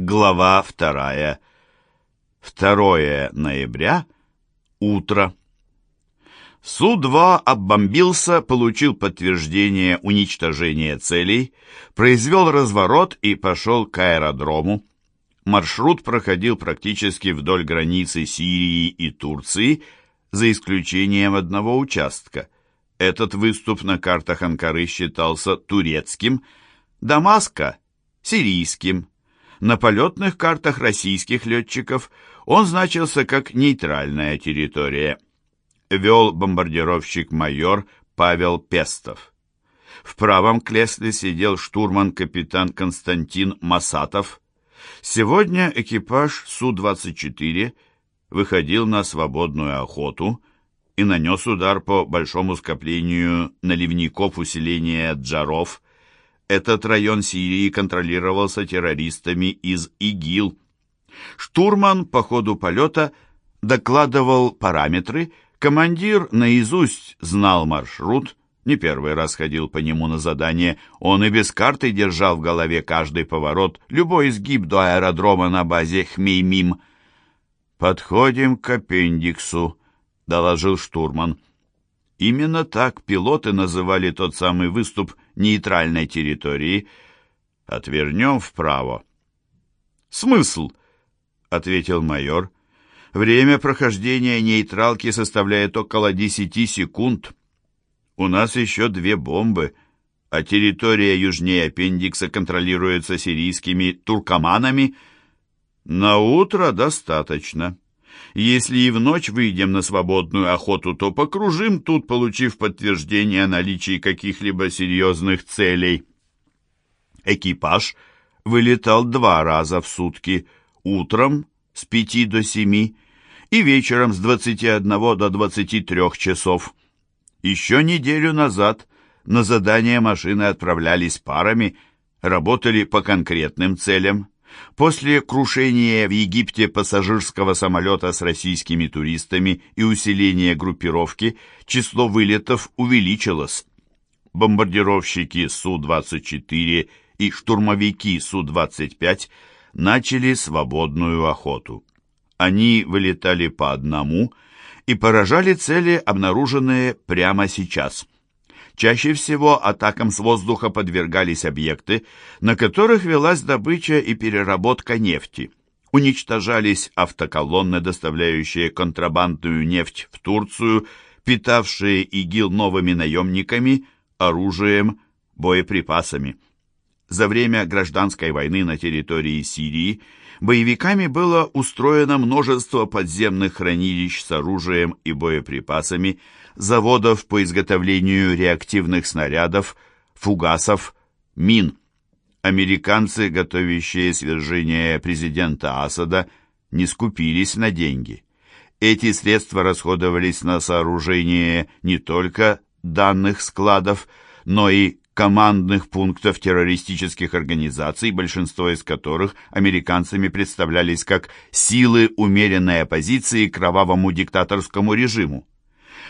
Глава вторая. 2 ноября. Утро. Су-2 оббомбился, получил подтверждение уничтожения целей, произвел разворот и пошел к аэродрому. Маршрут проходил практически вдоль границы Сирии и Турции, за исключением одного участка. Этот выступ на картах Анкары считался турецким, Дамаска – сирийским. На полетных картах российских летчиков он значился как нейтральная территория. Вел бомбардировщик-майор Павел Пестов. В правом кресле сидел штурман-капитан Константин Масатов. Сегодня экипаж Су-24 выходил на свободную охоту и нанес удар по большому скоплению наливников усиления Джаров. Этот район Сирии контролировался террористами из ИГИЛ. Штурман по ходу полета докладывал параметры, командир наизусть знал маршрут, не первый раз ходил по нему на задание, он и без карты держал в голове каждый поворот, любой изгиб до аэродрома на базе Хмеймим. «Подходим к аппендиксу», — доложил штурман. Именно так пилоты называли тот самый выступ нейтральной территории. «Отвернем вправо». «Смысл?» — ответил майор. «Время прохождения нейтралки составляет около десяти секунд. У нас еще две бомбы, а территория южнее аппендикса контролируется сирийскими туркоманами. На утро достаточно». Если и в ночь выйдем на свободную охоту, то покружим тут, получив подтверждение о наличии каких-либо серьезных целей. Экипаж вылетал два раза в сутки, утром с пяти до семи и вечером с двадцати одного до двадцати трех часов. Еще неделю назад на задание машины отправлялись парами, работали по конкретным целям. После крушения в Египте пассажирского самолета с российскими туристами и усиления группировки число вылетов увеличилось. Бомбардировщики Су-24 и штурмовики Су-25 начали свободную охоту. Они вылетали по одному и поражали цели, обнаруженные прямо сейчас – Чаще всего атакам с воздуха подвергались объекты, на которых велась добыча и переработка нефти. Уничтожались автоколонны, доставляющие контрабандную нефть в Турцию, питавшие ИГИЛ новыми наемниками, оружием, боеприпасами. За время гражданской войны на территории Сирии боевиками было устроено множество подземных хранилищ с оружием и боеприпасами, заводов по изготовлению реактивных снарядов, фугасов, мин. Американцы, готовящие свержение президента Асада, не скупились на деньги. Эти средства расходовались на сооружение не только данных складов, но и командных пунктов террористических организаций, большинство из которых американцами представлялись как силы умеренной оппозиции кровавому диктаторскому режиму.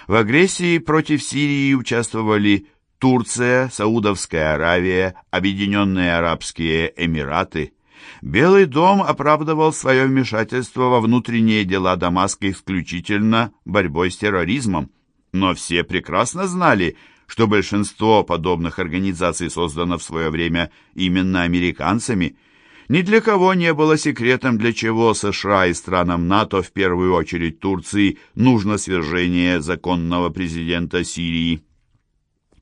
В агрессии против Сирии участвовали Турция, Саудовская Аравия, Объединенные Арабские Эмираты. Белый дом оправдывал свое вмешательство во внутренние дела Дамаска исключительно борьбой с терроризмом. Но все прекрасно знали, что большинство подобных организаций создано в свое время именно американцами – ни для кого не было секретом, для чего США и странам НАТО, в первую очередь Турции, нужно свержение законного президента Сирии.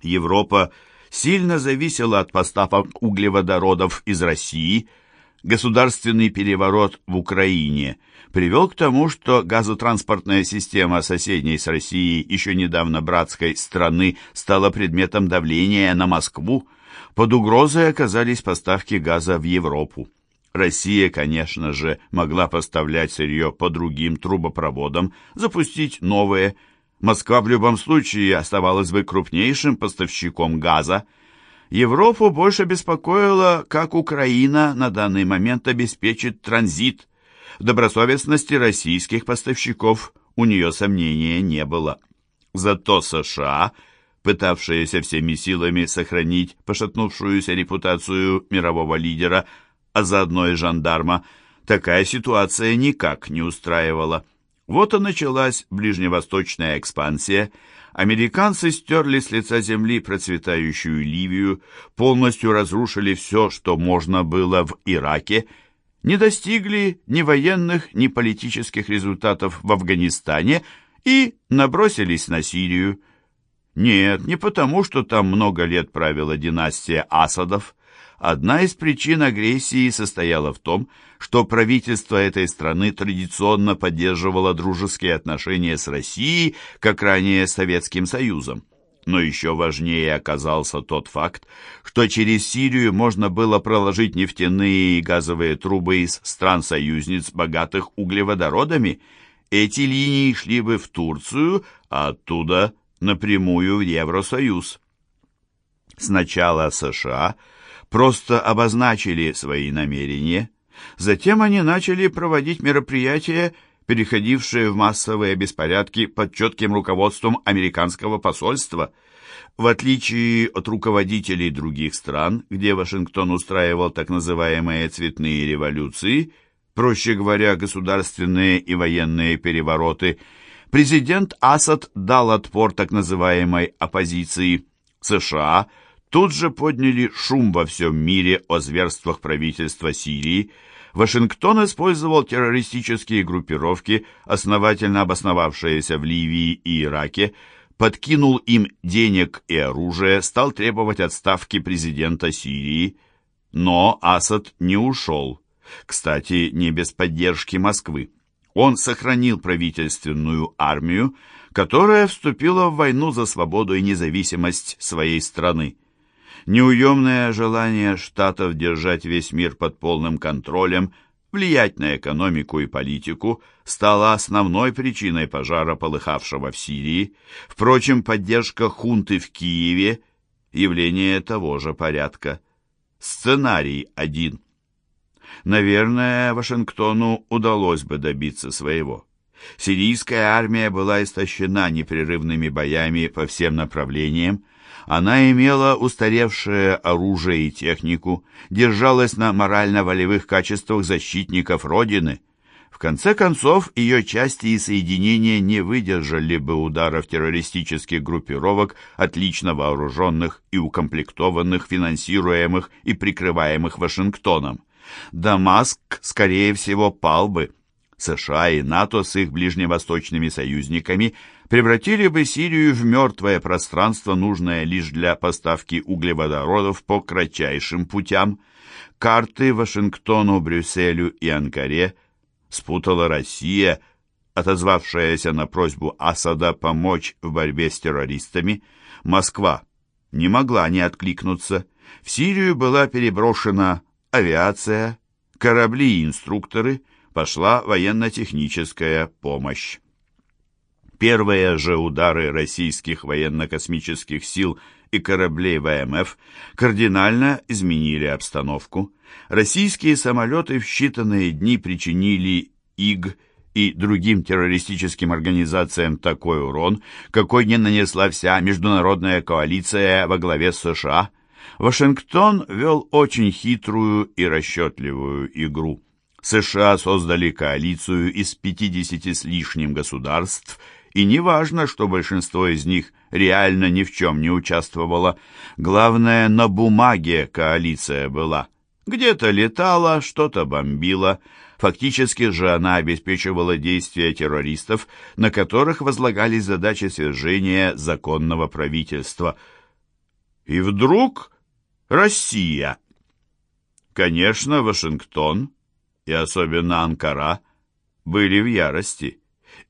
Европа сильно зависела от поставок углеводородов из России. Государственный переворот в Украине привел к тому, что газотранспортная система соседней с Россией, еще недавно братской страны, стала предметом давления на Москву. Под угрозой оказались поставки газа в Европу. Россия, конечно же, могла поставлять сырье по другим трубопроводам, запустить новые. Москва в любом случае оставалась бы крупнейшим поставщиком газа. Европу больше беспокоило, как Украина на данный момент обеспечит транзит. В добросовестности российских поставщиков у нее сомнения не было. Зато США, пытавшиеся всеми силами сохранить пошатнувшуюся репутацию мирового лидера, а заодно и жандарма, такая ситуация никак не устраивала. Вот и началась ближневосточная экспансия. Американцы стерли с лица земли процветающую Ливию, полностью разрушили все, что можно было в Ираке, не достигли ни военных, ни политических результатов в Афганистане и набросились на Сирию. Нет, не потому, что там много лет правила династия Асадов. Одна из причин агрессии состояла в том, что правительство этой страны традиционно поддерживало дружеские отношения с Россией, как ранее с Советским Союзом. Но еще важнее оказался тот факт, что через Сирию можно было проложить нефтяные и газовые трубы из стран-союзниц, богатых углеводородами. Эти линии шли бы в Турцию, а оттуда напрямую в Евросоюз. Сначала США просто обозначили свои намерения, затем они начали проводить мероприятия, переходившие в массовые беспорядки под четким руководством американского посольства. В отличие от руководителей других стран, где Вашингтон устраивал так называемые «цветные революции», проще говоря, государственные и военные перевороты, президент Асад дал отпор так называемой оппозиции. США тут же подняли шум во всем мире о зверствах правительства Сирии, Вашингтон использовал террористические группировки, основательно обосновавшиеся в Ливии и Ираке, подкинул им денег и оружие, стал требовать отставки президента Сирии. Но Асад не ушел. Кстати, не без поддержки Москвы. Он сохранил правительственную армию, которая вступила в войну за свободу и независимость своей страны. Неуемное желание Штатов держать весь мир под полным контролем, влиять на экономику и политику, стало основной причиной пожара, полыхавшего в Сирии. Впрочем, поддержка хунты в Киеве – явление того же порядка. Сценарий один. Наверное, Вашингтону удалось бы добиться своего. Сирийская армия была истощена непрерывными боями по всем направлениям, она имела устаревшее оружие и технику, держалась на морально-волевых качествах защитников Родины. В конце концов, ее части и соединения не выдержали бы ударов террористических группировок, отлично вооруженных и укомплектованных, финансируемых и прикрываемых Вашингтоном. Дамаск, скорее всего, пал бы. США и НАТО с их ближневосточными союзниками – превратили бы Сирию в мертвое пространство, нужное лишь для поставки углеводородов по кратчайшим путям. Карты Вашингтону, Брюсселю и Анкаре спутала Россия, отозвавшаяся на просьбу Асада помочь в борьбе с террористами. Москва не могла не откликнуться. В Сирию была переброшена авиация, корабли и инструкторы, пошла военно-техническая помощь. Первые же удары российских военно-космических сил и кораблей ВМФ кардинально изменили обстановку. Российские самолеты в считанные дни причинили ИГ и другим террористическим организациям такой урон, какой не нанесла вся международная коалиция во главе с США. Вашингтон вел очень хитрую и расчетливую игру. США создали коалицию из 50 с лишним государств – и не важно, что большинство из них реально ни в чем не участвовало. Главное, на бумаге коалиция была. Где-то летала, что-то бомбила. Фактически же она обеспечивала действия террористов, на которых возлагались задачи свержения законного правительства. И вдруг Россия. Конечно, Вашингтон и особенно Анкара были в ярости.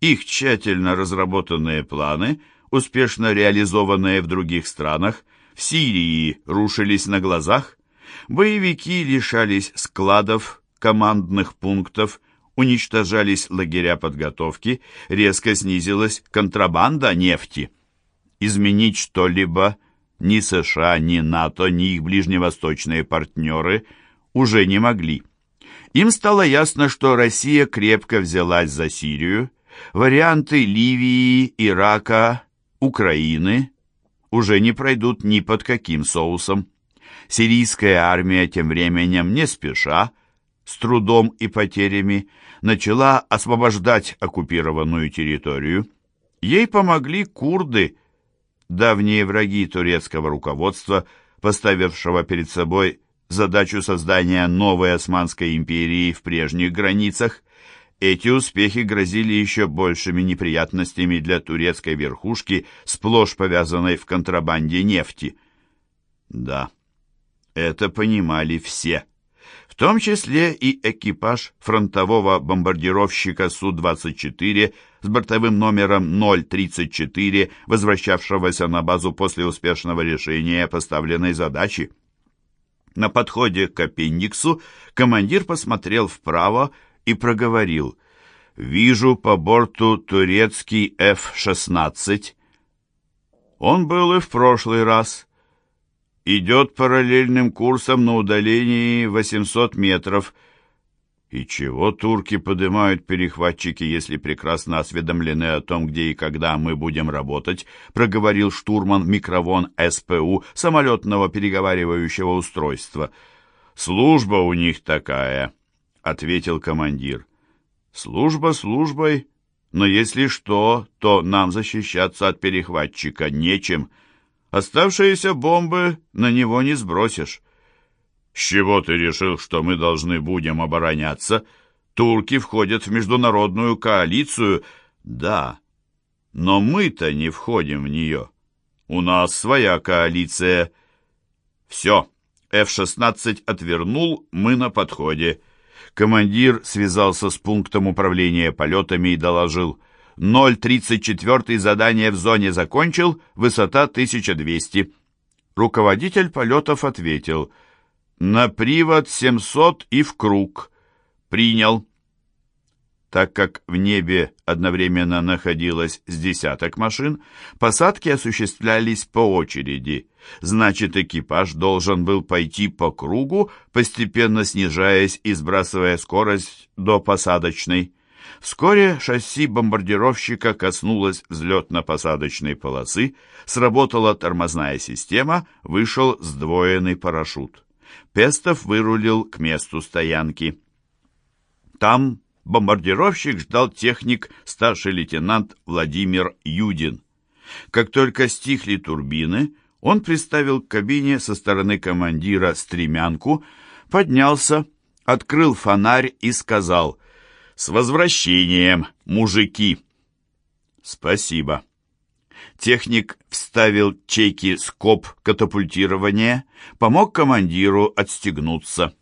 Их тщательно разработанные планы, успешно реализованные в других странах, в Сирии рушились на глазах, боевики лишались складов, командных пунктов, уничтожались лагеря подготовки, резко снизилась контрабанда нефти. Изменить что-либо ни США, ни НАТО, ни их ближневосточные партнеры уже не могли. Им стало ясно, что Россия крепко взялась за Сирию, Варианты Ливии, Ирака, Украины уже не пройдут ни под каким соусом. Сирийская армия тем временем не спеша с трудом и потерями начала освобождать оккупированную территорию. Ей помогли курды, давние враги турецкого руководства, поставившего перед собой задачу создания новой Османской империи в прежних границах. Эти успехи грозили еще большими неприятностями для турецкой верхушки, сплошь повязанной в контрабанде нефти. Да, это понимали все в том числе и экипаж фронтового бомбардировщика Су-24 с бортовым номером 034, возвращавшегося на базу после успешного решения поставленной задачи. На подходе к аппендиксу командир посмотрел вправо и проговорил «Вижу по борту турецкий F-16». Он был и в прошлый раз идет параллельным курсом на удалении 800 метров. И чего турки поднимают перехватчики, если прекрасно осведомлены о том, где и когда мы будем работать, проговорил штурман микровон СПУ самолетного переговаривающего устройства. Служба у них такая, ответил командир. Служба службой, но если что, то нам защищаться от перехватчика нечем. Оставшиеся бомбы на него не сбросишь. С чего ты решил, что мы должны будем обороняться? Турки входят в международную коалицию. Да, но мы-то не входим в нее. У нас своя коалиция. Все, F-16 отвернул, мы на подходе. Командир связался с пунктом управления полетами и доложил. 034 задание в зоне закончил, высота 1200. Руководитель полетов ответил, на привод 700 и в круг. Принял. Так как в небе одновременно находилось с десяток машин, посадки осуществлялись по очереди. Значит, экипаж должен был пойти по кругу, постепенно снижаясь и сбрасывая скорость до посадочной. Вскоре шасси бомбардировщика коснулось взлетно-посадочной полосы, сработала тормозная система, вышел сдвоенный парашют. Пестов вырулил к месту стоянки. Там бомбардировщик ждал техник старший лейтенант Владимир Юдин. Как только стихли турбины, он приставил к кабине со стороны командира стремянку, поднялся, открыл фонарь и сказал «С возвращением, мужики!» «Спасибо». Техник вставил чеки скоб катапультирования, помог командиру отстегнуться.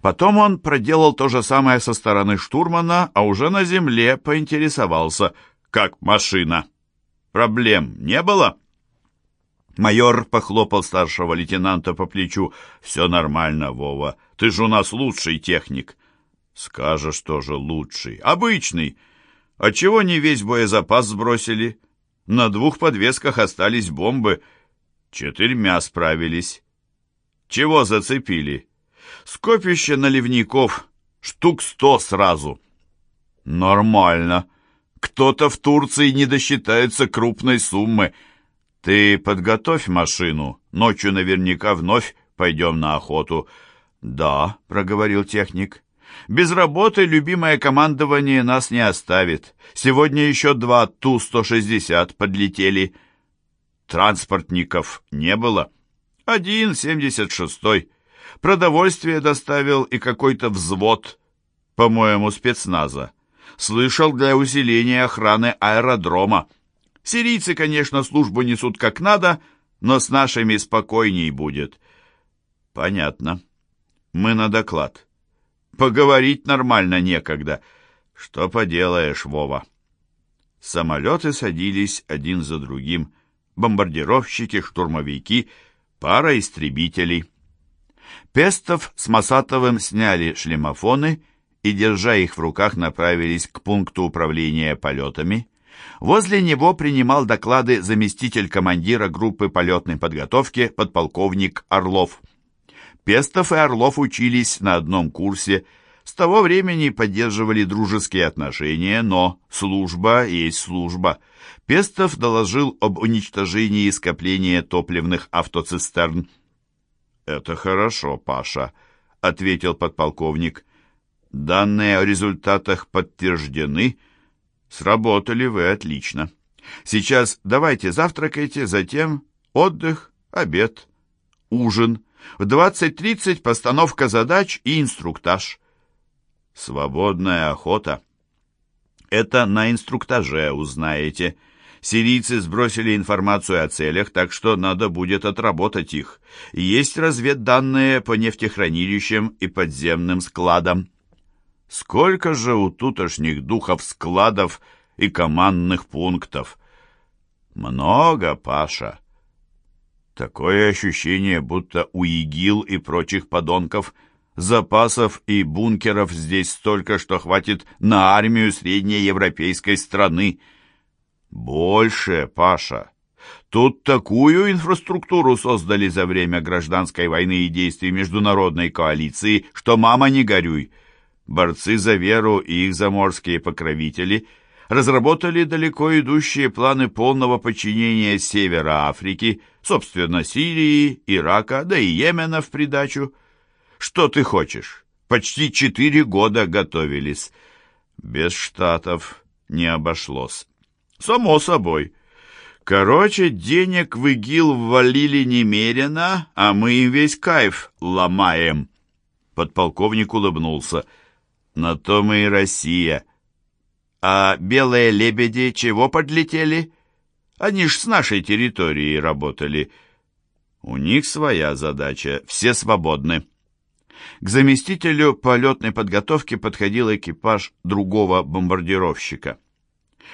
Потом он проделал то же самое со стороны штурмана, а уже на земле поинтересовался, как машина. Проблем не было? Майор похлопал старшего лейтенанта по плечу. «Все нормально, Вова. Ты же у нас лучший техник». Скажешь тоже лучший. Обычный. А чего не весь боезапас сбросили? На двух подвесках остались бомбы. Четырьмя справились. Чего зацепили? Скопище наливников. Штук сто сразу. Нормально. Кто-то в Турции не досчитается крупной суммы. Ты подготовь машину. Ночью наверняка вновь пойдем на охоту. Да, проговорил техник. Без работы любимое командование нас не оставит. Сегодня еще два Ту-160 подлетели. Транспортников не было. Один, 76-й. Продовольствие доставил и какой-то взвод, по-моему, спецназа. Слышал для усиления охраны аэродрома. Сирийцы, конечно, службу несут как надо, но с нашими спокойней будет. Понятно. Мы на доклад. Поговорить нормально некогда. Что поделаешь, Вова? Самолеты садились один за другим. Бомбардировщики, штурмовики, пара истребителей. Пестов с Масатовым сняли шлемофоны и, держа их в руках, направились к пункту управления полетами. Возле него принимал доклады заместитель командира группы полетной подготовки подполковник Орлов. Пестов и Орлов учились на одном курсе, с того времени поддерживали дружеские отношения, но служба есть служба. Пестов доложил об уничтожении скопления топливных автоцистерн. «Это хорошо, Паша», — ответил подполковник. Данные о результатах подтверждены. Сработали вы отлично. Сейчас давайте завтракайте, затем отдых, обед, ужин. В 20.30 постановка задач и инструктаж. Свободная охота. Это на инструктаже узнаете. Сирийцы сбросили информацию о целях, так что надо будет отработать их. Есть разведданные по нефтехранилищам и подземным складам. Сколько же у тутошних духов складов и командных пунктов? Много, Паша. Такое ощущение, будто у ИГИЛ и прочих подонков запасов и бункеров здесь столько, что хватит на армию среднеевропейской страны. Больше, Паша. Тут такую инфраструктуру создали за время гражданской войны и действий международной коалиции, что мама не горюй. Борцы за веру и их заморские покровители разработали далеко идущие планы полного подчинения Севера Африки, собственно, Сирии, Ирака, да и Йемена в придачу. Что ты хочешь? Почти четыре года готовились. Без штатов не обошлось. Само собой. Короче, денег в ИГИЛ ввалили немерено, а мы им весь кайф ломаем. Подполковник улыбнулся. На то мы и Россия. А белые лебеди чего подлетели? Они ж с нашей территории работали. У них своя задача, все свободны. К заместителю полетной подготовки подходил экипаж другого бомбардировщика.